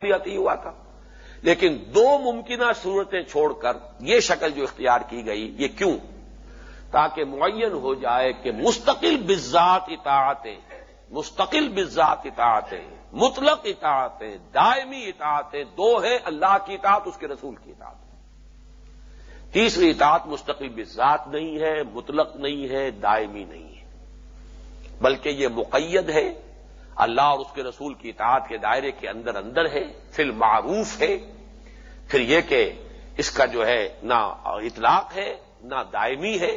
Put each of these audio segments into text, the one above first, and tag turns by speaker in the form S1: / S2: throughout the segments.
S1: عطی ہوا تھا۔ لیکن دو ممکنہ صورتیں چھوڑ کر یہ شکل جو اختیار کی گئی، یہ کیوں؟ تاکہ معین ہو جائے کہ مستقل بزات اطاعتیں، مستقل بزات اطاعتیں، مطلق اطاعتیں، دائمی اطاعتیں، دو ہیں اللہ کی اطاعت، اس کے رسول کی اطاعت۔ تیسری اطاعت مستقل بزات نہیں ہے، مطلق نہیں ہے، دائمی نہیں ہے۔ بلکہ یہ مقید ہے اللہ اور اس کے رسول کی اطاعت کے دائرے کے اندر اندر ہے فل معروف ہے۔ پھر یہ کہ اس کا جو ہے نہ اطلاق ہے، نہ دائمی ہے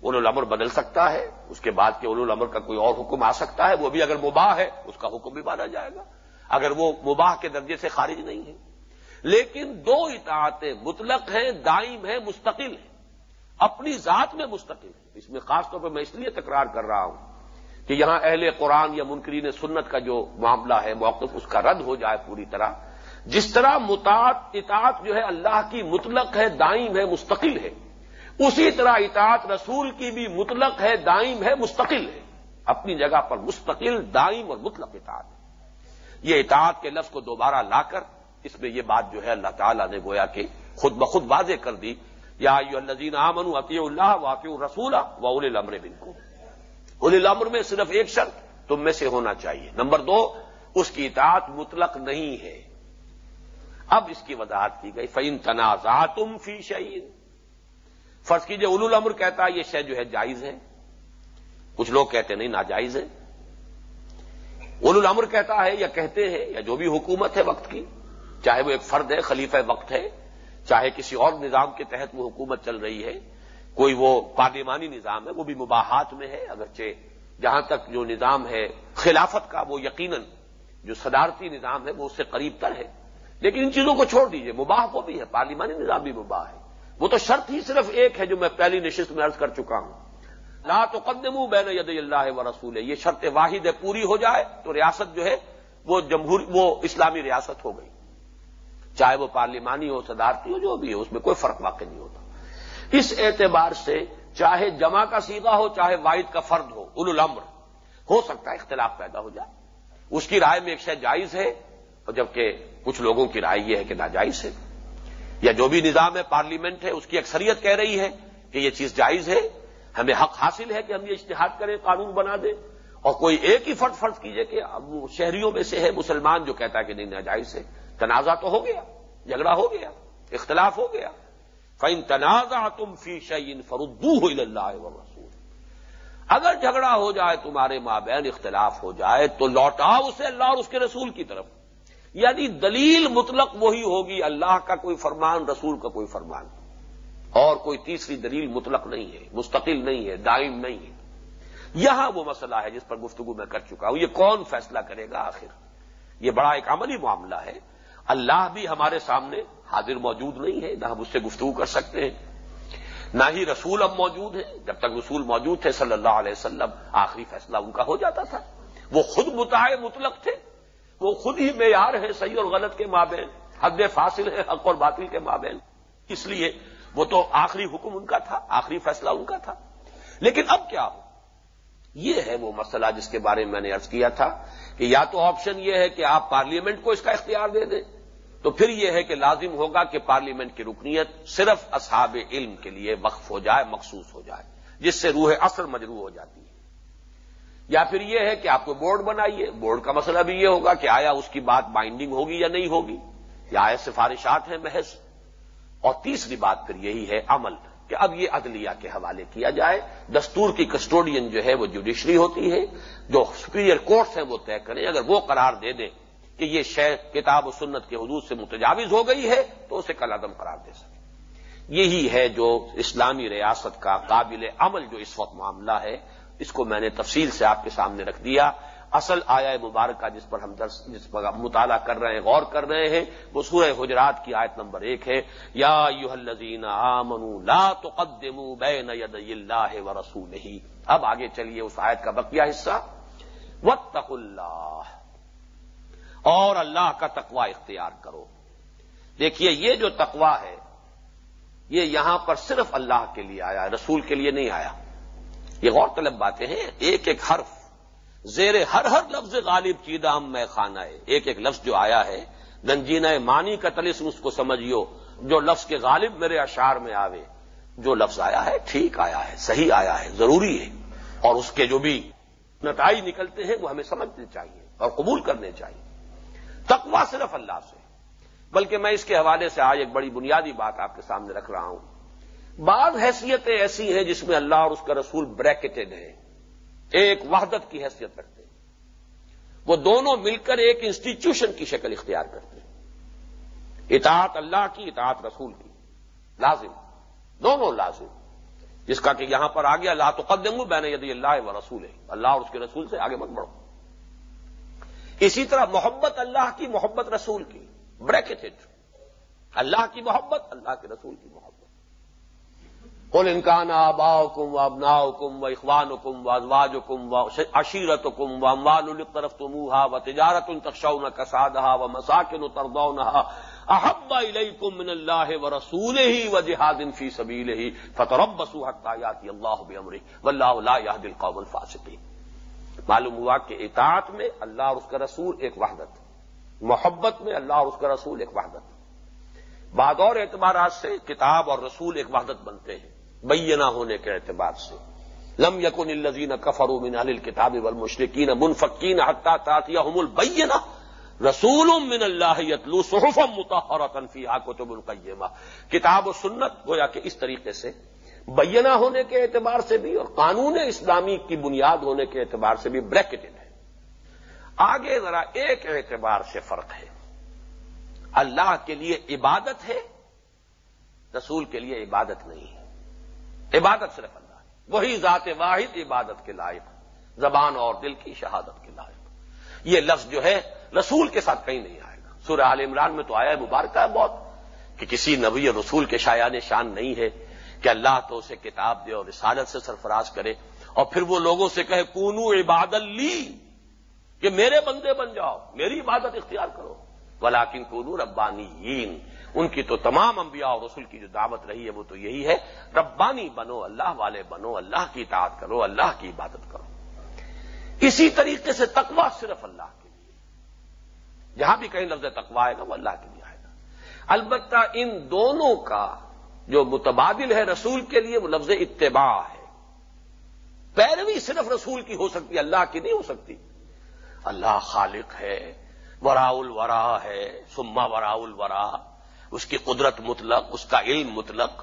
S1: اول الامر بدل سکتا ہے۔ اس کے بعد کے اول الامر کا کوئی اور حکم آ سکتا ہے، وہ بھی اگر مباح ہے، اس کا حکم بھی مانا جائے گا۔ اگر وہ مباح کے درجے سے خارج نہیں ہے۔ لیکن دو اطاعتیں مطلق ہیں، دائم ہیں، مستقل ہیں۔ اپنی ذات میں مستقل ہیں۔ اس میں خاص طور پہ میں اس لیے تکرار کر رہا ہوں کہ یہاں اہل قرآن یا منکرین سنت کا جو معاملہ ہے موقف اس کا رد ہو جائے پوری طرح۔ جس طرح متاط اطاعت جو ہے اللہ کی مطلق ہے، دائم ہے، مستقل ہے۔ اسی طرح اطاعت رسول کی بھی مطلق ہے، دائم ہے، مستقل ہے۔ اپنی جگہ پر مستقل، دائم اور مطلق اطاعت۔ ہے یہ اطاعت کے لفظ کو دوبارہ لا کر، اس میں یہ بات جو ہے اللہ تعالیٰ نے گویا کہ خود بخود واضح کر دی۔ یا الزین آمن عطی اللہ واقع رسولہ و اول الامر بن کو اول الامر میں صرف ایک شرط، تم میں سے ہونا چاہیے۔ نمبر دو، اس کی اطاعت مطلق نہیں ہے۔ اب اس کی وضاحت کی گئی فعین تنازع تم فی شعین فرض کیجیے اول الامر کہتا ہے، یہ شے جو ہے جائز ہے کچھ لوگ کہتے نہیں، ناجائز ہے اول الامر کہتا ہے، یا کہتے ہیں، یا جو بھی حکومت ہے وقت کی، چاہے وہ ایک فرد ہے، خلیفہ وقت ہے، چاہے کسی اور نظام کے تحت وہ حکومت چل رہی ہے کوئی وہ پارلیمانی نظام ہے، وہ بھی مباحات میں ہے، اگرچہ جہاں تک جو نظام ہے، خلافت کا وہ یقیناً جو صدارتی نظام ہے، وہ اس سے قریب تر ہے۔ لیکن ان چیزوں کو چھوڑ دیجیے، مباح وہ بھی ہے، پارلیمانی نظام بھی مباح ہے۔ وہ تو شرط ہی صرف ایک ہے جو میں پہلی نشست میں عرض کر چکا ہوں۔ لا تو قدم بین ید اللہ و رسول ہے یہ شرط واحد ہے، پوری ہو جائے تو ریاست جو ہے، وہ جمہور، وہ اسلامی ریاست ہو گئی۔ چاہے وہ پارلیمانی ہو، صدارتی ہو، جو بھی ہو، اس میں کوئی فرق واقع نہیں ہوتا۔ اس اعتبار سے چاہے جمع کا سیدھا ہو، چاہے واحد کا فرد ہو اول الامر، ہو سکتا ہے اختلاف پیدا ہو جائے۔ اس کی رائے میں ایک شے جائز ہے اور جبکہ کچھ لوگوں کی رائے یہ ہے کہ ناجائز ہے۔ یا جو بھی نظام ہے پارلیمنٹ ہے، اس کی اکثریت کہہ رہی ہے کہ یہ چیز جائز ہے۔ ہمیں حق حاصل ہے کہ ہم یہ اشتہار کریں، قانون بنا دیں۔ اور کوئی ایک ہی فرد فرض کیجیے کہ وہ شہریوں میں سے ہے، مسلمان جو کہتا ہے کہ نہیں، ناجائز ہے۔ تنازع تو ہو گیا، جھگڑا ہو گیا، اختلاف ہو گیا۔ فن تنازع تم فی شعین فردو ہو اللہ رسول اگر جھگڑا ہو جائے تمہارے مابین اختلاف ہو جائے، تو لوٹاؤ اسے اللہ اور اس کے رسول کی طرف۔ یعنی دلیل مطلق وہی ہوگی، اللہ کا کوئی فرمان، رسول کا کوئی فرمان۔ اور کوئی تیسری دلیل مطلق نہیں ہے، مستقل نہیں ہے، دائم نہیں ہے۔ یہاں وہ مسئلہ ہے جس پر گفتگو میں کر چکا ہوں۔ یہ کون فیصلہ کرے گا آخر؟ یہ بڑا ایک عملی معاملہ ہے۔ اللہ بھی ہمارے سامنے حاضر موجود نہیں ہے، نہ ہم اس سے گفتگو کر سکتے ہیں، نہ ہی رسول اب موجود ہیں۔ جب تک رسول موجود تھے صلی اللہ علیہ وسلم، آخری فیصلہ ان کا ہو جاتا تھا۔ وہ خود متع مطلق تھے۔ وہ خود ہی معیار ہیں، صحیح اور غلط کے مابین۔ حد فاصل ہے حق اور باطل کے مابین۔ اس لیے وہ تو آخری حکم ان کا تھا، آخری فیصلہ ان کا تھا۔ لیکن اب کیا ہو؟ یہ ہے وہ مسئلہ جس کے بارے میں میں نے ارض کیا تھا کہ یا تو آپشن یہ ہے کہ آپ پارلیمنٹ کو اس کا اختیار دے دیں۔ تو پھر یہ ہے کہ لازم ہوگا کہ پارلیمنٹ کی رکنیت صرف اصحاب علم کے لیے وقف ہو جائے، مخصوص ہو جائے، جس سے روح اثر مجروع ہو جاتی ہے۔ یا پھر یہ ہے کہ آپ کو بورڈ بنائیے، بورڈ کا مسئلہ بھی یہ ہوگا کہ آیا اس کی بات بائنڈنگ ہوگی یا نہیں ہوگی، یا آیا سفارشات ہیں محض۔ اور تیسری بات پھر یہی ہے عمل، کہ اب یہ عدلیہ کے حوالے کیا جائے۔ دستور کی کسٹوڈین جو ہے وہ جوڈیشری ہوتی ہے، جو سپیریئر کورٹس ہیں وہ طے کریں، اگر وہ قرار دے دیں کہ یہ شے کتاب و سنت کے حدود سے متجاوز ہو گئی ہے تو اسے کل عدم قرار دے سکے۔ یہی ہے جو اسلامی ریاست کا قابل عمل جو اس وقت معاملہ ہے، اس کو میں نے تفصیل سے آپ کے سامنے رکھ دیا۔ اصل آیا مبارکہ جس پر ہم درس، جس پر مطالعہ کر رہے ہیں، غور کر رہے ہیں، وہ سورہ حجرات کی آیت نمبر ایک ہے۔ یا یو الزین لا تقدموا بین ید اللہ و رسول اب آگے چلیے اس آیت کا بقیہ حصہ۔ وطق اللہ۔ اور اللہ کا تقوا اختیار کرو۔ دیکھیے، یہ جو تقوا ہے، یہ یہاں پر صرف اللہ کے لیے آیا رسول کے لیے نہیں آیا۔ یہ غور طلب باتیں ہیں، ایک ایک حرف، زیر ہر ہر لفظ غالب چیدہ ہم میں خانہ ہے۔ ایک ایک لفظ جو آیا ہے، گنجینہ مانی کا تلسم اس کو سمجھیو، جو لفظ کے غالب میرے اشار میں آوے۔ جو لفظ آیا ہے، ٹھیک آیا ہے، صحیح آیا ہے، ضروری ہے۔ اور اس کے جو بھی نتائج نکلتے ہیں، وہ ہمیں سمجھنے چاہیے اور قبول کرنے چاہیے۔ تقوا صرف اللہ سے۔ بلکہ میں اس کے حوالے سے آج ایک بڑی بنیادی بات آپ کے سامنے رکھ رہا ہوں۔ بعض حیثیتیں ایسی ہیں جس میں اللہ اور اس کا رسول بریکٹڈ ہیں۔ ایک وحدت کی حیثیت رکھتے ہیں۔ وہ دونوں مل کر ایک انسٹیٹیوشن کی شکل اختیار کرتے ہیں۔ اطاعت اللہ کی، اطاعت رسول کی۔ لازم، دونوں لازم۔ جس کا کہ یہاں پر آگے اللہ تو قدم بین یدی اللہ و رسول ہے اللہ اور اس کے رسول سے آگے مت بڑھو۔ اسی طرح محبت اللہ کی، محبت رسول کی بریکٹ اللہ کی محبت، اللہ کے رسول کی محبت. قل انکان آبا حکم و ابنا حکم و اخوان حکم و ازواج حکم و عشیرت حکم و اموال طرف تمہا و تجارت ان تخشون کسادہ و مساکن تردونہا احب الیکم من اللہ و رسول ہی و جہاد فی سبیل ہی فتربصوا حتى یاتی اللہ بامرہ واللہ لا يهدي القوم الفاسقین. معلوم ہوا کہ اطاعت میں اللہ اور اس کا رسول ایک وحدت، محبت میں اللہ اور اس کا رسول ایک وحدت۔ بعد اور اعتبارات سے کتاب اور رسول ایک وحدت بنتے ہیں، بینہ ہونے کے اعتبار سے۔ لم یکن الزین کفروا من اہل الكتاب والمشرکین منفقین حتى تاتيهم البینہ۔ رسول من اللہ یتلو صحفا متحرتا فیہا کتب القیمہ۔ کتاب و سنت گویا کہ اس طریقے سے بینہ ہونے کے اعتبار سے بھی اور قانون اسلامی کی بنیاد ہونے کے اعتبار سے بھی بریکٹڈ ہے۔ آگے ذرا ایک اعتبار سے فرق ہے۔ اللہ کے لیے عبادت ہے، رسول کے لیے عبادت نہیں ہے۔ عبادت صرف اللہ ہے۔ وہی ذات واحد عبادت کے لائق، زبان اور دل کی شہادت کے لائق۔ یہ لفظ جو ہے، رسول کے ساتھ کہیں نہیں آئے گا۔ سورہ عال عمران میں تو آیا ہے مبارکہ ہے بہت کہ کسی نبی رسول کے شایان شان نہیں ہے۔ کہ اللہ تو اسے کتاب دے اور رسالت سے سرفراز کرے اور پھر وہ لوگوں سے کہے، کونو عبادت لی، کہ میرے بندے بن جاؤ، میری عبادت اختیار کرو۔ ولاکن کونو ربانی ان کی تو تمام انبیاء اور رسول کی جو دعوت رہی ہے وہ تو یہی ہے۔ ربانی بنو، اللہ والے بنو، اللہ کی اطاعت کرو، اللہ کی عبادت کرو۔ اسی طریقے سے تقوا صرف اللہ کے لیے۔ جہاں بھی کہیں لفظ تقوا آئے گا، وہ اللہ کے لیے آئے گا۔ البتہ ان دونوں کا جو متبادل ہے رسول کے لیے، وہ لفظ اتباع ہے۔ پیروی صرف رسول کی ہو سکتی، اللہ کی نہیں ہو سکتی۔ اللہ خالق ہے ورا الورا ہے سما ورا الورا اس کی قدرت مطلق، اس کا علم مطلق۔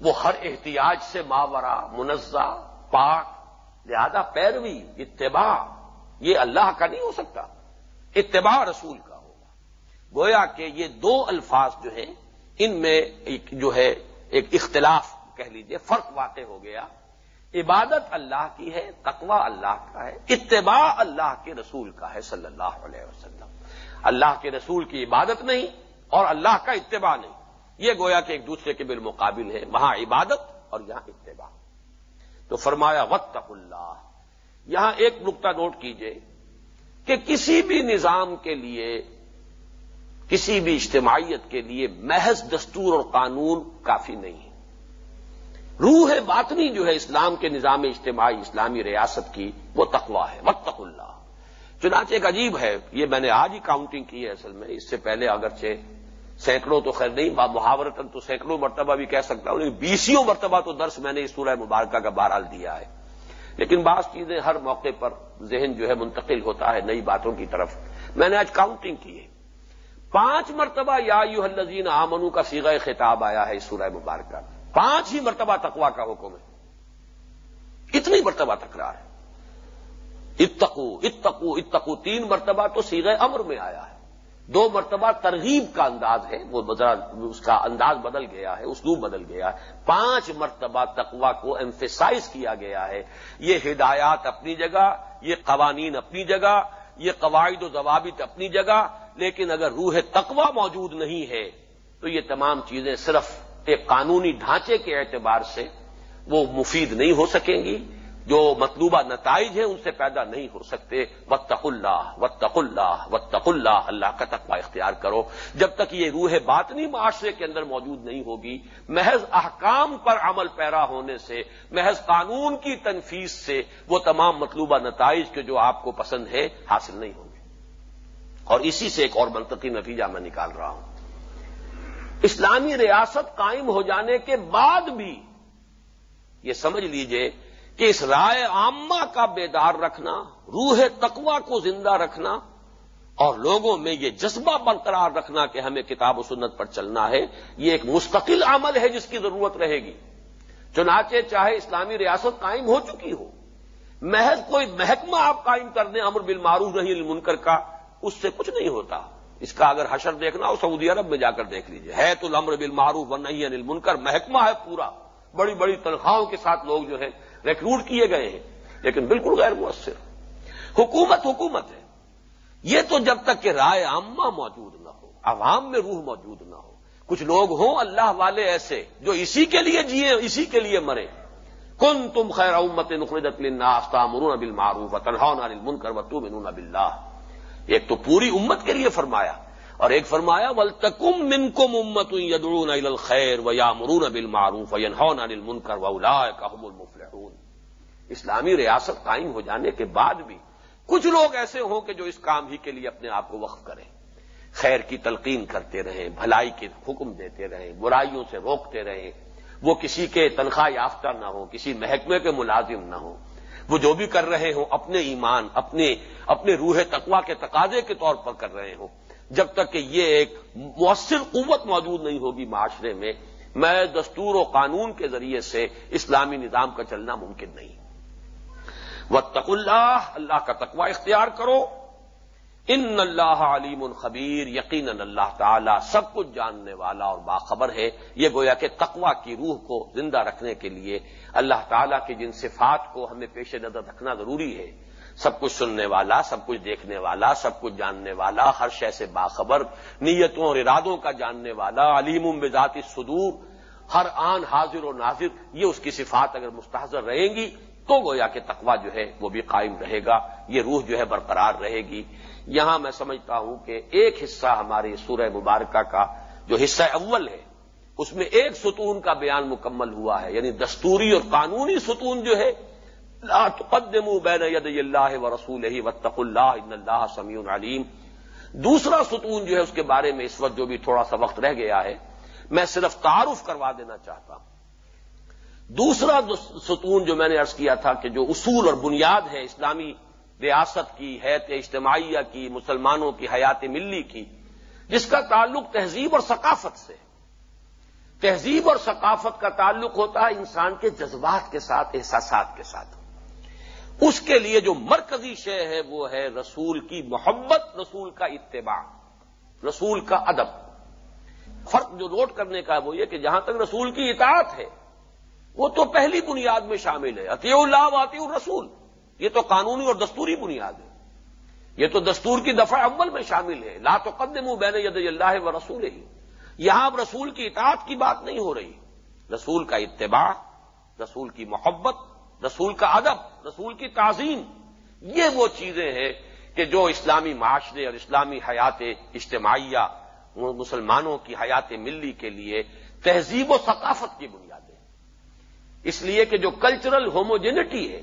S1: وہ ہر احتیاج سے ماورا منزہ، پاک۔ لہذا پیروی، اتباع، یہ اللہ کا نہیں ہو سکتا۔ اتباع رسول کا ہوگا۔ گویا کہ یہ دو الفاظ جو ہیں ان میں ایک جو ہے، ایک اختلاف کہہ لیجیے، فرق واقع ہو گیا۔ عبادت اللہ کی ہے، تقوی اللہ کا ہے، اتباع اللہ کے رسول کا ہے صلی اللہ علیہ وسلم۔ اللہ کے رسول کی عبادت نہیں اور اللہ کا اتباع نہیں۔ یہ گویا کہ ایک دوسرے کے بالمقابل ہے وہاں عبادت اور یہاں اتباع۔ تو فرمایا وط اللہ۔ یہاں ایک نقطہ نوٹ کیجیے کہ کسی بھی نظام کے لیے کسی بھی اجتماعیت کے لیے محض دستور اور قانون کافی نہیں ہے۔ روح باطنی جو ہے اسلام کے نظام اجتماعی اسلامی ریاست کی وہ تقوا ہے متق اللہ۔ چنانچہ ایک عجیب ہے، یہ میں نے آج ہی کاؤنٹنگ کی ہے اصل میں۔ اس سے پہلے اگرچہ سینکڑوں تو خیر نہیں محاورتن تو سینکڑوں مرتبہ بھی کہہ سکتا ہوں، لیکن بیسوں مرتبہ تو درس میں نے اس سورہ مبارکہ کا بہرحال دیا ہے۔ لیکن بعض چیزیں ہر موقع پر ذہن جو ہے منتقل ہوتا ہے نئی باتوں کی طرف۔ میں نے آج کاؤنٹنگ کی ہے۔ پانچ مرتبہ یا یو الزین آمنو کا سیغ خطاب آیا ہے اس سورہ مبارکہ پانچ ہی مرتبہ تقوا کا حکم ہے۔ اتنی مرتبہ تکرار ہے۔ اتقو اتقو اتقو، تین مرتبہ تو سیغ امر میں آیا ہے۔ دو مرتبہ ترغیب کا انداز ہے، وہ اس کا انداز بدل گیا ہے، اسلوب بدل گیا ہے۔ پانچ مرتبہ تقوا کو ایمفیسائز کیا گیا ہے۔ یہ ہدایات اپنی جگہ، یہ قوانین اپنی جگہ، یہ قواعد و ضوابط اپنی جگہ لیکن اگر روح تقوا موجود نہیں ہے، تو یہ تمام چیزیں صرف ایک قانونی ڈھانچے کے اعتبار سے وہ مفید نہیں ہو سکیں گی۔ جو مطلوبہ نتائج ہیں، ان سے پیدا نہیں ہو سکتے۔ وطق اللہ وطق اللہ وطق اللہ اللہ کا تقوی اختیار کرو۔ جب تک یہ روح باطنی معاشرے کے اندر موجود نہیں ہوگی، محض احکام پر عمل پیرا ہونے سے، محض قانون کی تنفیذ سے وہ تمام مطلوبہ نتائج کے جو آپ کو پسند ہے حاصل نہیں ہوں اور اسی سے ایک اور منطقی نتیجہ میں نکال رہا ہوں۔ اسلامی ریاست قائم ہو جانے کے بعد بھی یہ سمجھ لیجیے کہ اس رائے عامہ کا بیدار رکھنا، روح تقوا کو زندہ رکھنا اور لوگوں میں یہ جذبہ برقرار رکھنا کہ ہمیں کتاب و سنت پر چلنا ہے، یہ ایک مستقل عمل ہے جس کی ضرورت رہے گی۔ چنانچہ چاہے اسلامی ریاست قائم ہو چکی ہو، محض کوئی محکمہ آپ قائم کر دیں، امر بالمعروف نہیں المنکر کا اس سے کچھ نہیں ہوتا۔ اس کا اگر حشر دیکھنا ہو، سعودی عرب میں جا کر دیکھ لیجیے ہے تو الامر بالمعروف و نہیں انل منکر محکمہ ہے پورا۔ بڑی بڑی تنخواہوں کے ساتھ لوگ جو ہے ریکروٹ کیے گئے ہیں، لیکن بالکل غیر مؤثر۔ حکومت حکومت ہے۔ یہ تو جب تک کہ رائے عامہ موجود نہ ہو، عوام میں روح موجود نہ ہو۔ کچھ لوگ ہوں اللہ والے ایسے جو اسی کے لیے جیے، اسی کے لیے مرے۔ کن تم خیر امت نخرجت للناس تامرون بالمعروف وتنهون عن المنکر وتؤمنون بالله ایک تو پوری امت کے لیے فرمایا اور ایک فرمایا ولتکم منکم امت یدعون الى الخير ويامرون بالمعروف وينهون عن المنکر واولئک هم المفلحون۔ اسلامی ریاست قائم ہو جانے کے بعد بھی کچھ لوگ ایسے ہوں کہ جو اس کام ہی کے لیے اپنے آپ کو وقف کریں۔ خیر کی تلقین کرتے رہیں، بھلائی کے حکم دیتے رہیں، برائیوں سے روکتے رہیں۔ وہ کسی کے تنخواہ یافتہ نہ ہو کسی محکمے کے ملازم نہ ہو وہ جو بھی کر رہے ہوں اپنے ایمان، اپنے اپنے روح تقوا کے تقاضے کے طور پر کر رہے ہوں جب تک کہ یہ ایک مؤثر قوت موجود نہیں ہوگی معاشرے میں میں دستور و قانون کے ذریعے سے اسلامی نظام کا چلنا ممکن نہیں۔ وہ اللہ اللہ کا تقوا اختیار کرو۔ ان اللہ علیم الخبیر یقین اللہ تعالی سب کچھ جاننے والا اور باخبر ہے۔ یہ گویا کہ تقوا کی روح کو زندہ رکھنے کے لیے اللہ تعالی کی جن صفات کو ہمیں پیش نظر رکھنا ضروری ہے۔ سب کچھ سننے والا، سب کچھ دیکھنے والا، سب کچھ جاننے والا، ہر شے سے باخبر، نیتوں اور ارادوں کا جاننے والا، علیم بذاتی صدور، ہر آن حاضر و ناظر، یہ اس کی صفات اگر مستحضر رہیں گی تو گویا کہ تقوا جو ہے وہ بھی قائم رہے گا، یہ روح جو ہے برقرار رہے گی۔ یہاں میں سمجھتا ہوں کہ ایک حصہ ہماری سورہ مبارکہ کا جو حصہ اول ہے، اس میں ایک ستون کا بیان مکمل ہوا ہے یعنی دستوری اور قانونی ستون جو ہے، لا تقدموا بین ید اللہ و رسول ہی وطق اللہ ان اللہ سمیع علیم۔ دوسرا ستون جو ہے، اس کے بارے میں اس وقت جو بھی تھوڑا سا وقت رہ گیا ہے، میں صرف تعارف کروا دینا چاہتا ہوں۔ دوسرا ستون جو میں نے ارض کیا تھا کہ جو اصول اور بنیاد ہے اسلامی ریاست کی حیت اجتماعیہ کی، مسلمانوں کی، حیات ملی کی، جس کا تعلق تہذیب اور ثقافت سے تہذیب اور ثقافت کا تعلق ہوتا ہے انسان کے جذبات کے ساتھ، احساسات کے ساتھ۔ اس کے لیے جو مرکزی شے ہے وہ ہے رسول کی محبت، رسول کا اتباع، رسول کا ادب۔ فرق جو نوٹ کرنے کا ہے وہ یہ کہ جہاں تک رسول کی اطاعت ہے وہ تو پہلی بنیاد میں شامل ہے۔ عطی اللہ واطی الرسول۔ یہ تو قانونی اور دستوری بنیاد ہے۔ یہ تو دستور کی دفعہ اول میں شامل ہے۔ لا تو قدم بین ید اللہ و رسول ہی یہاں اب رسول کی اطاعت کی بات نہیں ہو رہی۔ رسول کا اتباع، رسول کی محبت، رسول کا ادب، رسول کی تعظیم۔ یہ وہ چیزیں ہیں کہ جو اسلامی معاشرے اور اسلامی حیات اجتماعیہ، مسلمانوں کی حیات ملی کے لیے تہذیب و ثقافت کی بنیاد۔ اس لیے کہ جو کلچرل ہوموجینٹی ہے،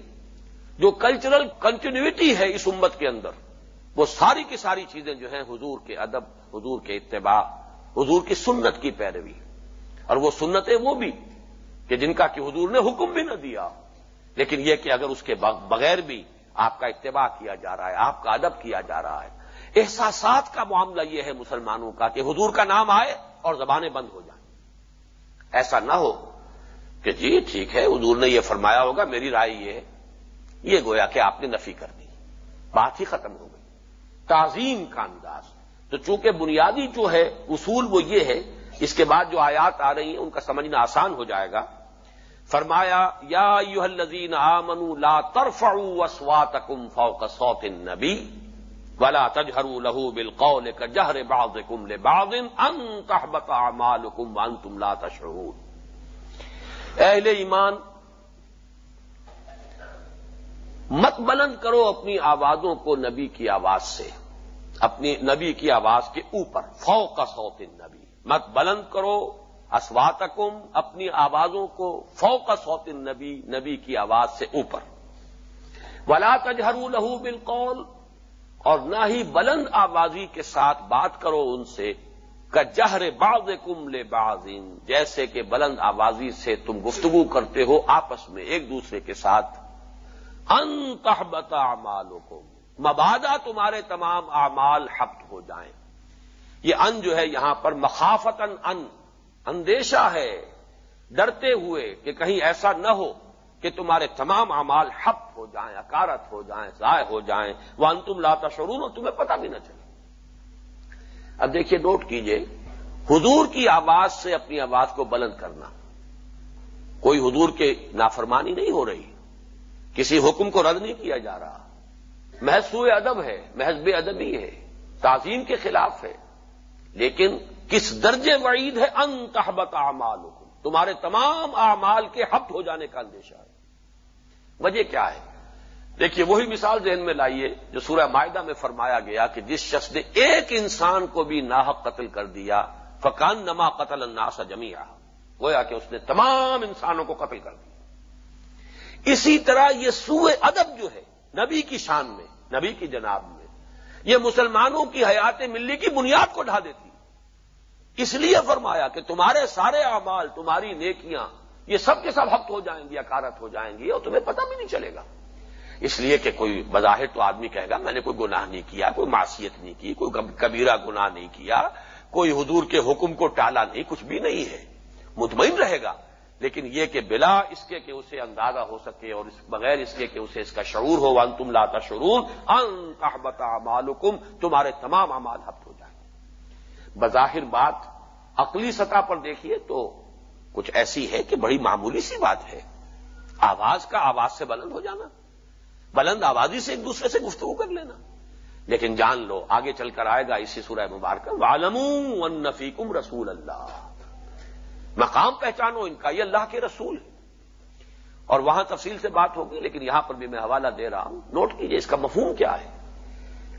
S1: جو کلچرل کنٹینیوٹی ہے اس امت کے اندر، وہ ساری کی ساری چیزیں جو ہیں حضور کے ادب، حضور کے اتباع، حضور کی سنت کی پیروی اور وہ سنتیں وہ بھی کہ جن کا کہ حضور نے حکم بھی نہ دیا، لیکن یہ کہ اگر اس کے بغیر بھی آپ کا اتباع کیا جا رہا ہے، آپ کا ادب کیا جا رہا ہے، احساسات کا معاملہ یہ ہے مسلمانوں کا کہ حضور کا نام آئے اور زبانیں بند ہو جائیں۔ ایسا نہ ہو کہ جی ٹھیک ہے، حضور نے یہ فرمایا ہوگا، میری رائے یہ ہے۔ یہ گویا کہ آپ نے نفی کر دی۔ بات ہی ختم ہو گئی۔ تعظیم کا انداز۔ تو چونکہ بنیادی جو ہے، اصول وہ یہ ہے، اس کے بعد جو آیات آ رہی ہیں، ان کا سمجھنا آسان ہو جائے گا۔ فرمایا، یا یو الزین آمن لا ترفعوا اسواتکم فوق صوت النبی ولا تجهروا له بالقول كجهر بعضكم لبعض ان تحبط اعمالكم وانتم لا تشعرون۔ اہل ایمان، مت بلند کرو اپنی آوازوں کو نبی کی آواز سے، اپنی نبی کی آواز کے اوپر فو کا سوت نبی مت بلند کرو اسواتکم اپنی آوازوں کو فو کا سوت نبی نبی کی آواز سے اوپر۔ ولا تجہر لہو بالقول، اور نہ ہی بلند آبازی کے ساتھ بات کرو ان سے جہر باز کم لے بازین جیسے کہ بلند آبازی سے تم گفتگو کرتے ہو آپس میں ایک دوسرے کے ساتھ۔ ان تحبتا اعمالوں کو مبادہ تمہارے تمام اعمال حبت ہو جائیں۔ یہ ان جو ہے یہاں پر مخافتن ان، اندیشہ ہے، ڈرتے ہوئے کہ کہیں ایسا نہ ہو کہ تمہارے تمام اعمال حب ہو جائیں، اکارت ہو جائیں، ضائع ہو جائیں۔ وہ ان تم لاتا شرون ہو تمہیں پتہ بھی نہ چلے۔ اب دیکھیے نوٹ کیجیے، حضور کی آواز سے اپنی آواز کو بلند کرنا، کوئی حضور کے نافرمانی نہیں ہو رہی، کسی حکم کو رد نہیں کیا جا رہا۔ محض سوئے ادب ہے، محض بے ادبی ہے، تعظیم کے خلاف ہے۔ لیکن کس درجے وعید ہے؟ ان تحبت اعمال تمہارے تمام اعمال کے حب ہو جانے کا اندیشہ ہے۔ وجہ کیا ہے؟ دیکھیے وہی مثال ذہن میں لائیے جو سورہ معاہدہ میں فرمایا گیا کہ جس شخص نے ایک انسان کو بھی ناحق قتل کر دیا فقان نما قتل الناس جمیا گویا کہ اس نے تمام انسانوں کو قتل کر دیا۔ اسی طرح یہ سوئے ادب جو ہے، نبی کی شان میں، نبی کی جناب میں، یہ مسلمانوں کی حیات ملی کی بنیاد کو ڈھا دیتی۔ اس لیے فرمایا کہ تمہارے سارے اعمال، تمہاری نیکیاں، یہ سب کے سب ہفت ہو جائیں گی، اکارت ہو جائیں گی، اور تمہیں پتہ بھی نہیں چلے گا۔ اس لیے کہ کوئی بظاہر تو آدمی کہے گا، میں نے کوئی گناہ نہیں کیا، کوئی معصیت نہیں کی، کوئی کبیرہ گناہ نہیں کیا، کوئی حضور کے حکم کو ٹالا نہیں، کچھ بھی نہیں ہے۔ مطمئن رہے گا۔ لیکن یہ کہ بلا اس کے کہ اسے اندازہ ہو سکے اور اس بغیر اس کے کہ اسے اس کا شعور ہو ان تم لاتا شرور ان تحبتا مالکم تمہارے تمام امال ہفت ہو جائیں۔ بظاہر بات عقلی سطح پر دیکھیے تو کچھ ایسی ہے کہ بڑی معمولی سی بات ہے۔ آواز کا آواز سے بلند ہو جانا۔ بلند آبادی سے ایک دوسرے سے گفتگو کر لینا۔ لیکن جان لو، آگے چل کر آئے گا اسی سورہ مبارک والم نفیکم رسول اللہ مقام پہچانو ان کا، یہ اللہ کے رسول ہے اور وہاں تفصیل سے بات ہوگی، لیکن یہاں پر بھی میں حوالہ دے رہا ہوں۔ نوٹ کیجیے، اس کا مفہوم کیا ہے؟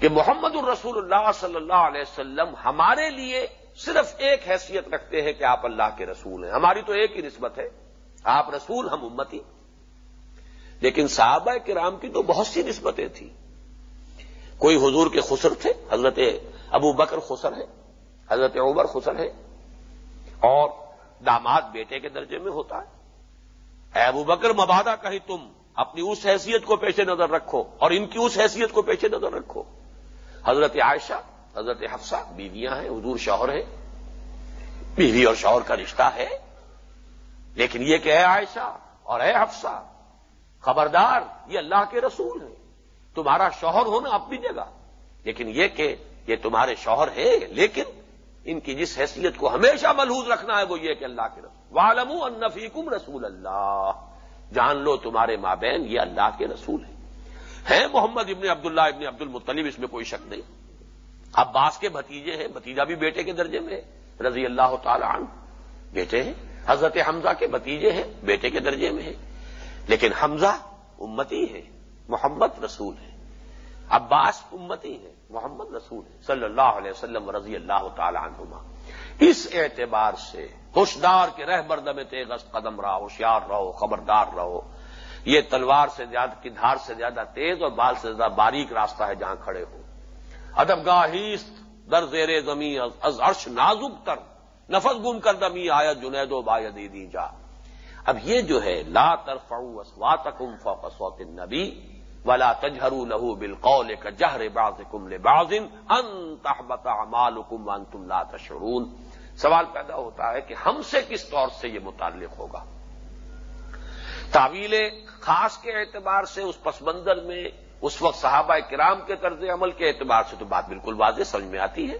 S1: کہ محمد الرسول اللہ صلی اللہ علیہ وسلم ہمارے لیے صرف ایک حیثیت رکھتے ہیں کہ آپ اللہ کے رسول ہیں۔ ہماری تو ایک ہی نسبت ہے۔ آپ رسول، ہم امتی۔ لیکن صحابہ کرام کی تو بہت سی نسبتیں تھیں۔ کوئی حضور کے خسر تھے؟ حضرت ابو بکر خسر ہے حضرت عمر خسر ہے اور داماد بیٹے کے درجے میں ہوتا ہے۔ اے ابو بکر مبادہ کہیں تم، اپنی اس حیثیت کو پیش نظر رکھو اور ان کی اس حیثیت کو پیش نظر رکھو۔ حضرت عائشہ، حضرت حفصہ بیویاں ہیں، حضور شوہر ہے بیوی اور شوہر کا رشتہ ہے، لیکن یہ کہ اے عائشہ اور اے حفصہ خبردار، یہ اللہ کے رسول ہیں۔ تمہارا شوہر ہونا اپنی جگہ۔ لیکن یہ کہ یہ تمہارے شوہر ہے لیکن ان کی جس حیثیت کو ہمیشہ ملحوظ رکھنا ہے وہ یہ کہ اللہ کے رسول۔ والم النفیکم رسول اللہ جان لو تمہارے ماں بہن یہ اللہ کے رسول ہیں۔ ہیں محمد ابن عبداللہ ابن عبد المطلب اس میں کوئی شک نہیں۔ عباس کے بھتیجے ہیں بھتیجا بھی بیٹے کے درجے میں رضی اللہ تعالی عنہ بیٹے ہیں۔ حضرت حمزہ کے بھتیجے ہیں، بیٹے کے درجے میں ہیں لیکن حمزہ امتی ہے، محمد رسول ہے۔ عباس امتی ہے، محمد رسول ہے۔ صلی اللہ علیہ وسلم رضی اللہ تعالی عنہما۔ اس اعتبار سے ہوشدار کے رہ بردم تیغ قدم رہو ہوشیار رہو، خبردار رہو۔ یہ تلوار سے زیادہ کی دھار سے زیادہ تیز اور بال سے زیادہ باریک راستہ ہے جہاں کھڑے ہو۔ ادب گاہیست در زیر زمین از عرش نازک تر، نفس گم کر دمی آیا جنید و باید دی جا۔ اب یہ جو ہے، لا ترفعوا اصواتکم فوق صوت النبی ولا تجهروا له بالقول كجهر بعضكم لبعض ان تحبط اعمالكم وانتم لا تشعرون۔ سوال پیدا ہوتا ہے کہ ہم سے کس طور سے یہ متعلق ہوگا؟ تعویل خاص کے اعتبار سے اس پس منظر میں، اس وقت صحابہ کرام کے طرز عمل کے اعتبار سے تو بات بالکل واضح، سمجھ میں آتی ہے۔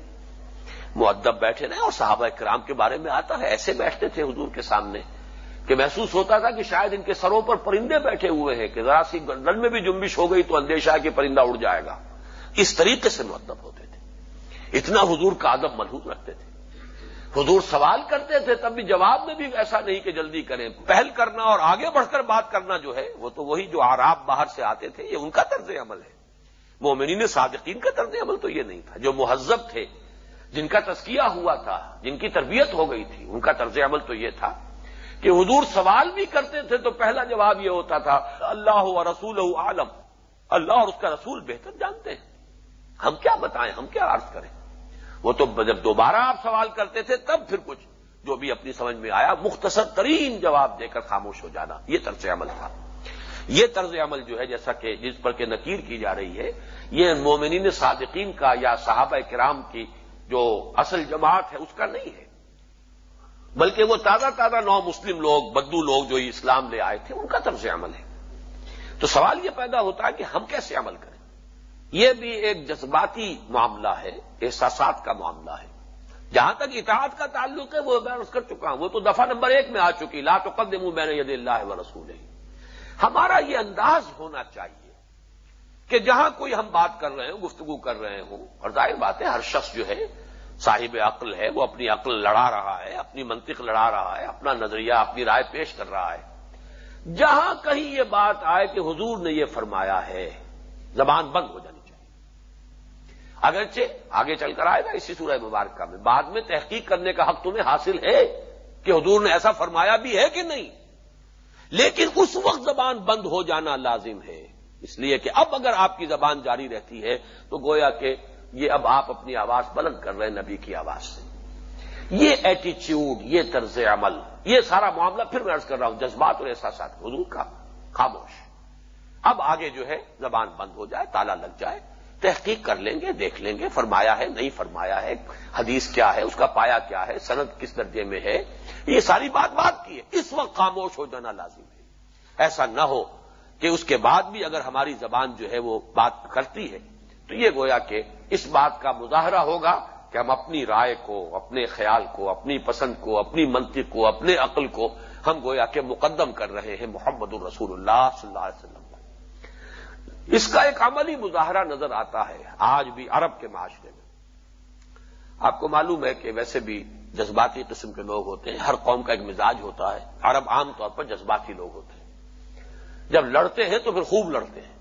S1: معدب بیٹھے رہے اور صحابہ کرام کے بارے میں آتا ہے، ایسے بیٹھتے تھے حضور کے سامنے۔ کہ محسوس ہوتا تھا کہ شاید ان کے سروں پر پرندے بیٹھے ہوئے ہیں، کہ ذرا سی گردن میں بھی جنبش ہو گئی تو اندیشہ ہے کہ پرندہ اڑ جائے گا۔ اس طریقے سے مدب ہوتے تھے۔ اتنا حضور کا ادب ملحوظ رکھتے تھے۔ حضور سوال کرتے تھے، تب بھی جواب میں بھی ایسا نہیں کہ جلدی کریں۔ پہل کرنا اور آگے بڑھ کر بات کرنا جو ہے، وہ تو وہی جو آراب باہر سے آتے تھے، یہ ان کا طرز عمل ہے۔ مومنین صادقین کا طرز عمل تو یہ نہیں تھا۔ جو مہذب تھے، جن کا تسکیہ ہوا تھا، جن کی تربیت ہو گئی تھی، ان کا طرز عمل تو یہ تھا کہ حضور سوال بھی کرتے تھے تو پہلا جواب یہ ہوتا تھا، اللہ و رسول عالم اللہ اور اس کا رسول بہتر جانتے ہیں۔ ہم کیا بتائیں، ہم کیا عرض کریں؟ وہ تو جب دوبارہ آپ سوال کرتے تھے تب پھر کچھ، جو بھی اپنی سمجھ میں آیا، مختصر ترین جواب دے کر خاموش ہو جانا۔ یہ طرز عمل تھا۔ یہ طرز عمل جو ہے، جیسا کہ جس پر کہ نکیر کی جا رہی ہے، یہ مومنین صادقین کا یا صحابہ کرام کی جو اصل جماعت ہے، اس کا نہیں ہے۔ بلکہ وہ تازہ تازہ نو مسلم لوگ، بدو لوگ جو اسلام لے آئے تھے، ان کا طرز عمل ہے۔ تو سوال یہ پیدا ہوتا ہے کہ ہم کیسے عمل کریں؟ یہ بھی ایک جذباتی معاملہ ہے، احساسات کا معاملہ ہے۔ جہاں تک اطاعت کا تعلق ہے، وہ میں کر چکا ہوں، وہ تو دفعہ نمبر ایک میں آ چکی، لا تو قدم میں نے ید اللہ و رسول ہمارا یہ انداز ہونا چاہیے کہ جہاں کوئی ہم بات کر رہے ہوں، گفتگو کر رہے ہوں، اور ظاہر بات ہے، ہر شخص جو ہے صاحب عقل ہے، وہ اپنی عقل لڑا رہا ہے، اپنی منطق لڑا رہا ہے، اپنا نظریہ، اپنی رائے پیش کر رہا ہے۔ جہاں کہیں یہ بات آئے کہ حضور نے یہ فرمایا ہے، زبان بند ہو جانی چاہیے۔ اگرچہ آگے چل کر آئے گا اسی سورہ مبارکہ میں۔ بعد میں تحقیق کرنے کا حق تمہیں حاصل ہے کہ حضور نے ایسا فرمایا بھی ہے کہ نہیں۔ لیکن اس وقت زبان بند ہو جانا لازم ہے۔ اس لیے کہ اب اگر آپ کی زبان جاری رہتی ہے تو گویا کہ یہ اب آپ اپنی آواز بلند کر رہے ہیں نبی کی آواز سے۔ یہ ایٹیچیوڈ یہ طرز عمل، یہ سارا معاملہ پھر میں ارض کر رہا ہوں، جذبات اور احساسات حضور کا خاموش۔ اب آگے جو ہے زبان بند ہو جائے، تالا لگ جائے، تحقیق کر لیں گے، دیکھ لیں گے، فرمایا ہے، نہیں فرمایا ہے، حدیث کیا ہے، اس کا پایا کیا ہے، سند کس درجے میں ہے۔ یہ ساری بات بات کی ہے۔ اس وقت خاموش ہو جانا لازم ہے۔ ایسا نہ ہو کہ اس کے بعد بھی اگر ہماری زبان جو ہے وہ بات کرتی ہے تو یہ گویا کہ اس بات کا مظاہرہ ہوگا کہ ہم اپنی رائے کو، اپنے خیال کو، اپنی پسند کو، اپنی منطق کو، اپنے عقل کو ہم گویا کہ مقدم کر رہے ہیں محمد الرسول اللہ صلی اللہ علیہ وسلم۔ اس کا ایک عملی مظاہرہ نظر آتا ہے آج بھی عرب کے معاشرے میں۔ آپ کو معلوم ہے کہ ویسے بھی جذباتی قسم کے لوگ ہوتے ہیں، ہر قوم کا ایک مزاج ہوتا ہے۔ عرب عام طور پر جذباتی لوگ ہوتے ہیں۔ جب لڑتے ہیں تو پھر خوب لڑتے ہیں۔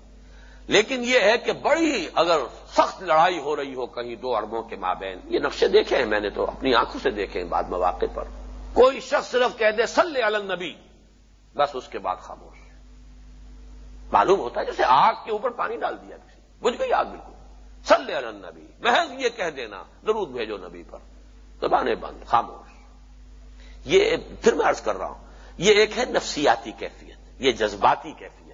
S1: لیکن یہ ہے کہ بڑی اگر سخت لڑائی ہو رہی ہو کہیں دو اربوں کے مابین، یہ نقشے دیکھے ہیں، میں نے تو اپنی آنکھوں سے دیکھے ہیں بعد مواقع پر۔ کوئی شخص صرف کہہ دے سل علن نبی بس اس کے بعد خاموش۔ معلوم ہوتا ہے جیسے آگ کے اوپر پانی ڈال دیا کسی بجھ گئی آگ بالکل۔ سل علن نبی محض یہ کہہ دینا، درود بھیجو نبی پر۔ زبانیں بند، خاموش۔ یہ پھر میں عرض کر رہا ہوں، یہ ایک ہے نفسیاتی کیفیت، یہ جذباتی کیفیت۔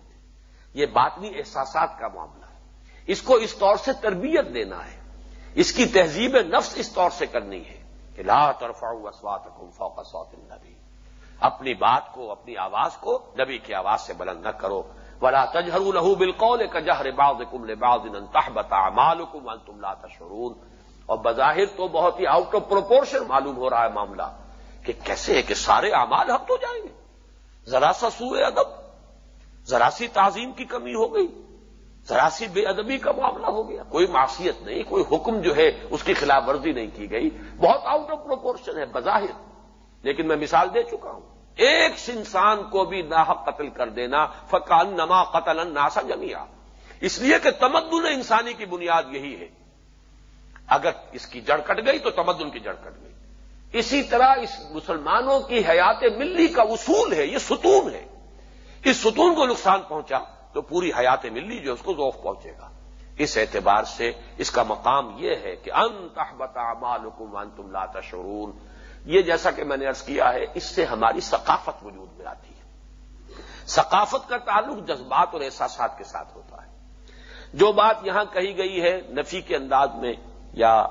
S1: یہ باطنی احساسات کا معاملہ ہے۔ اس کو اس طور سے تربیت دینا ہے۔ اس کی تہذیب نفس اس طور سے کرنی ہے کہ لا طرف اسوات فوق صوت النبی۔ اپنی بات کو، اپنی آواز کو نبی کی آواز سے بلند نہ کرو۔ ولا تجہر لہو بالقول کجہر بعضکم لبعض ان تحبط اعمالکم وانتم لا تشعرون۔ اور بظاہر تو بہت ہی آؤٹ آف پروپورشن معلوم ہو رہا ہے معاملہ کہ کیسے ہے کہ سارے اعمال ہم تو جائیں گے۔ ذرا سا سوئے ادب۔ ذرا سی تعظیم کی کمی ہو گئی، ذرا سی بے ادبی کا معاملہ ہو گیا۔ کوئی معاشیت نہیں، کوئی حکم جو ہے اس کی خلاف ورزی نہیں کی گئی۔ بہت آؤٹ آف پروپورشن ہے، بظاہر۔ لیکن میں مثال دے چکا ہوں۔ ایک انسان کو بھی ناحق قتل کر دینا فقان نما قتل ناسا جمیا اس لیے کہ تمدن انسانی کی بنیاد یہی ہے۔ اگر اس کی جڑ کٹ گئی تو تمدن کی جڑ کٹ گئی۔ اسی طرح اس مسلمانوں کی حیات ملی کا اصول ہے، یہ ستون ہے۔ اس ستون کو نقصان پہنچا تو پوری حیات ملی جو اس کو ذوف پہنچے گا۔ اس اعتبار سے اس کا مقام یہ ہے کہ ان تحبتا مالکم ان تم لاتا شرون یہ جیسا کہ میں نے ارض کیا ہے، اس سے ہماری ثقافت وجود میں آتی ہے۔ ثقافت کا تعلق جذبات اور احساسات کے ساتھ ہوتا ہے۔ جو بات یہاں کہی گئی ہے نفی کے انداز میں یا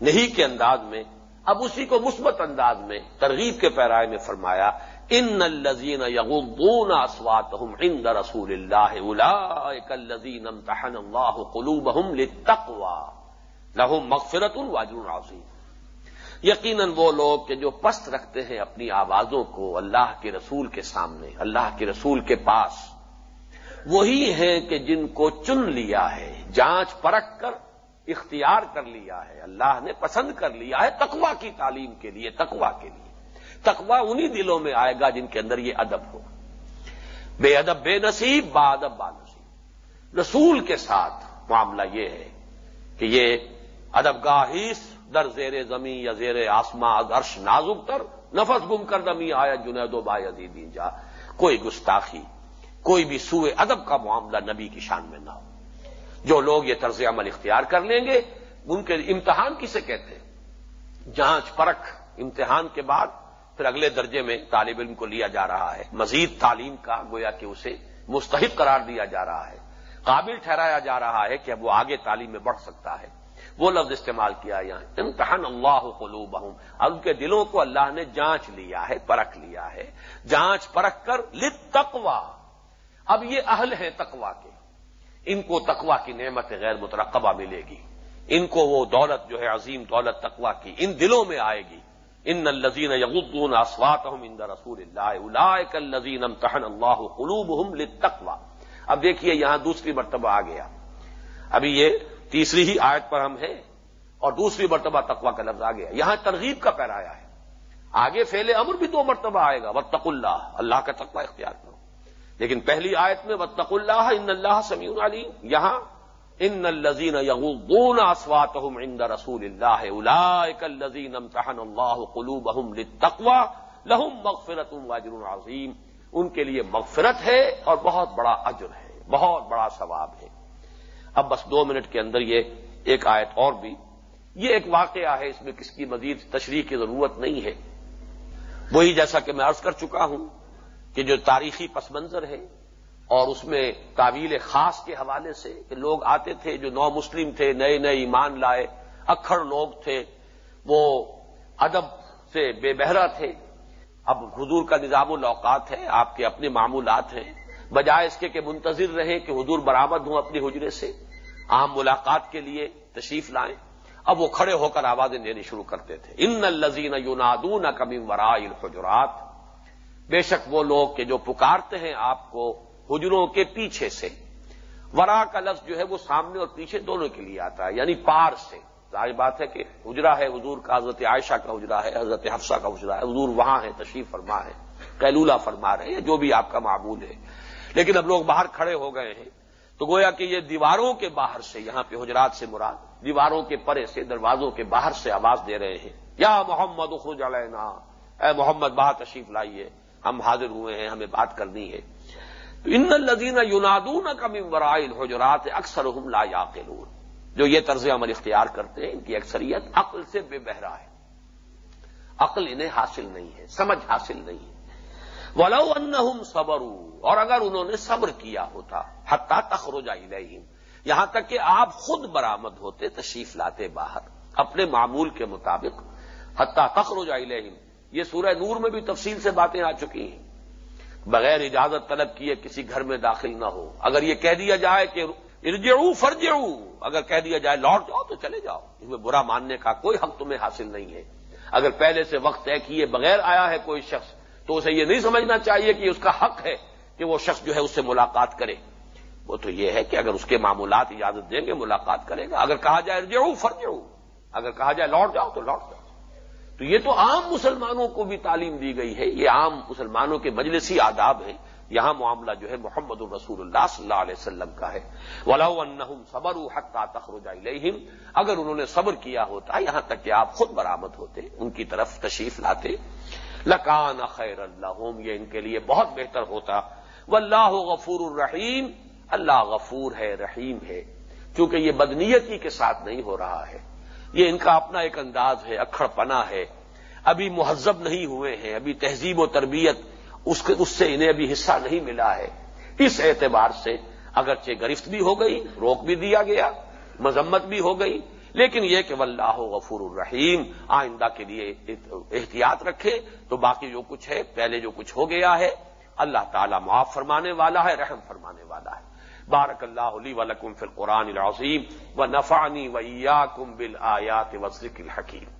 S1: نہیں کے انداز میں، اب اسی کو مثبت انداز میں ترغیب کے پیرائے میں فرمایا ان الزین یغضون اصواتهم عند رسول اللہ اولئک الذین امتحن اللہ قلوبهم للتقوى لهم مغفرت واجر عظیم. یقیناً وہ لوگ کہ جو پست رکھتے ہیں اپنی آوازوں کو اللہ کے رسول کے سامنے، اللہ کے رسول کے پاس، وہی ہیں کہ جن کو چن لیا ہے، جانچ پرکھ کر اختیار کر لیا ہے۔ اللہ نے پسند کر لیا ہے تقوا کی تعلیم کے لیے تقوا کے لیے۔ تقوا انہی دلوں میں آئے گا جن کے اندر یہ ادب ہو۔ بے ادب، بے نصیب، با ادب، با نصیب۔ رسول کے ساتھ معاملہ یہ ہے کہ یہ ادب گاہیس در زیر زمین یا زیر آسما عرش نازک تر، نفس گم کر دمی آیا جنید و با دی جا۔ کوئی گستاخی، کوئی بھی سوئے ادب کا معاملہ نبی کی شان میں نہ ہو۔ جو لوگ یہ طرز عمل اختیار کر لیں گے، ان کے امتحان کسے کہتے ہیں؟ جانچ پرکھ امتحان کے بعد پھر اگلے درجے میں طالب علم کو لیا جا رہا ہے۔ مزید تعلیم کا گویا کہ اسے مستحق قرار دیا جا رہا ہے۔ قابل ٹھہرایا جا رہا ہے کہ اب وہ آگے تعلیم میں بڑھ سکتا ہے۔ وہ لفظ استعمال کیا یہاں۔ امتحان اللہ قلوبہم۔ اب ان کے دلوں کو اللہ نے جانچ لیا ہے، پرکھ لیا ہے۔ جانچ پرکھ کر لت اب یہ اہل ہیں تقوا کے۔ ان کو تقوا کی نعمت غیر مترقبہ ملے گی۔ ان کو وہ دولت جو ہے، عظیم دولت تقوا کی ان دلوں میں آئے گی۔ ان الزین یغدون اسواتهم عند رسول اللہ اولئک الذین امتحن اللہ قلوبهم للتقوى. اب دیکھیے یہاں دوسری مرتبہ آ گیا۔ ابھی یہ تیسری ہی آیت پر ہم ہیں اور دوسری مرتبہ تقوا کا لفظ آ گیا۔ یہاں ترغیب کا پیرایا ہے۔ آگے فیل امر بھی دو مرتبہ آئے گا وطق اللہ اللہ کا تقوی اختیار کرو۔ لیکن پہلی آیت میں وطق اللہ، ان اللہ سمیع علیم۔ یہاں ان الزین یغون اسواتهم عند رسول اللہ اولئک الذین امتحن اللہ قلوبهم للتقوى لهم مغفرت واجر عظیم۔ ان کے لیے مغفرت ہے اور بہت بڑا اجر ہے، بہت بڑا ثواب ہے۔ اب بس دو منٹ کے اندر یہ ایک آیت اور بھی۔ یہ ایک واقعہ ہے، اس میں کس کی مزید تشریح کی ضرورت نہیں ہے۔ وہی جیسا کہ میں عرض کر چکا ہوں کہ جو تاریخی پس منظر ہے اور اس میں تعویل خاص کے حوالے سے کہ لوگ آتے تھے جو نو مسلم تھے، نئے نئے ایمان لائے، اکھڑ لوگ تھے، وہ ادب سے بے بہرا تھے۔ اب حضور کا نظام الاوقات ہے، آپ کے اپنے معمولات ہیں۔ بجائے اس کے کہ منتظر رہے کہ حضور برآمد ہوں اپنی حجرے سے، عام ملاقات کے لیے تشریف لائیں۔ اب وہ کھڑے ہو کر آوازیں دینی شروع کرتے تھے۔ ان الزین یونادون کمی ورا الحجرات، بے شک وہ لوگ کہ جو پکارتے ہیں آپ کو حجروں کے پیچھے سے۔ ورا کا لفظ جو ہے وہ سامنے اور پیچھے دونوں کے لیے آتا ہے یعنی پار سے۔ ظاہر بات ہے کہ حجرا ہے، حضور کا حضرت عائشہ کا حجرا ہے، حضرت حفصہ کا حجرا ہے، حضور وہاں ہے تشریف فرما ہے کیلولہ فرما رہے ہیں، جو بھی آپ کا معبود ہے۔ لیکن اب لوگ باہر کھڑے ہو گئے ہیں۔ تو گویا کہ یہ دیواروں کے باہر سے، یہاں پہ حجرات سے مراد، دیواروں کے پرے سے، دروازوں کے باہر سے آواز دے رہے ہیں۔ یا محمد خرج علینا، اے محمد باہر تشریف لائیے، ہم حاضر ہوئے ہیں، ہمیں بات کرنی ہے۔ ان الدین یونادون کا ممبرائل حجرات اکثر ہم لا یاقلون۔ جو یہ طرز عمل اختیار کرتے ہیں، ان کی اکثریت عقل سے بے بہرا ہے۔ عقل انہیں حاصل نہیں ہے، سمجھ حاصل نہیں ہے۔ ولو انہم صبرو اور اگر انہوں نے صبر کیا ہوتا حتہ تخرج الیہم یہاں تک کہ آپ خود برآمد ہوتے، تشریف لاتے باہر، اپنے معمول کے مطابق۔ حتہ تخرج الیہم یہ سورہ نور میں بھی تفصیل سے باتیں آ چکی ہیں۔ بغیر اجازت طلب کیے کسی گھر میں داخل نہ ہو۔ اگر یہ کہہ دیا جائے کہ ارجعو فرجعو، اگر کہہ دیا جائے لوٹ جاؤ تو چلے جاؤ۔ اس میں برا ماننے کا کوئی حق تمہیں حاصل نہیں ہے۔ اگر پہلے سے وقت طے کیے بغیر آیا ہے کوئی شخص، تو اسے یہ نہیں سمجھنا چاہیے کہ اس کا حق ہے کہ وہ شخص جو ہے اس سے ملاقات کرے۔ وہ تو یہ ہے کہ اگر اس کے معمولات اجازت دیں گے، ملاقات کرے گا۔ اگر کہا جائے جو فرض ہو اگر کہا جائے لوٹ جاؤ تو لوٹ جاؤ۔ تو یہ تو عام مسلمانوں کو بھی تعلیم دی گئی ہے، یہ عام مسلمانوں کے مجلسی آداب ہیں۔ یہاں معاملہ جو ہے محمد الرسول اللہ صلی اللہ علیہ وسلم کا ہے۔ ولا صبر حق تخرج الیہم اگر انہوں نے صبر کیا ہوتا، یہاں تک کہ آپ خود برآمد ہوتے، ان کی طرف تشریف لاتے۔ لکان خیر اللہ یہ ان کے لیے بہت بہتر ہوتا۔ و اللہ غفور الرحیم اللہ غفور ہے، رحیم ہے۔ کیونکہ یہ بدنیتی کے ساتھ نہیں ہو رہا ہے۔ یہ ان کا اپنا ایک انداز ہے، اکھڑ پنا ہے۔ ابھی مہذب نہیں ہوئے ہیں، ابھی تہذیب و تربیت اس اس سے انہیں ابھی حصہ نہیں ملا ہے۔ اس اعتبار سے اگرچہ گرفت بھی ہو گئی، روک بھی دیا گیا، مذمت بھی ہو گئی، لیکن یہ کہ واللہ غفور الرحیم، آئندہ کے لیے احتیاط رکھے تو باقی جو کچھ ہے، پہلے جو کچھ ہو گیا ہے، اللہ تعالیٰ معاف فرمانے والا ہے، رحم فرمانے والا ہے۔ بارک اللہ علی ولکم فی القرآن العظیم و نفانی ویا کم بل آیات و ذکر الحکیم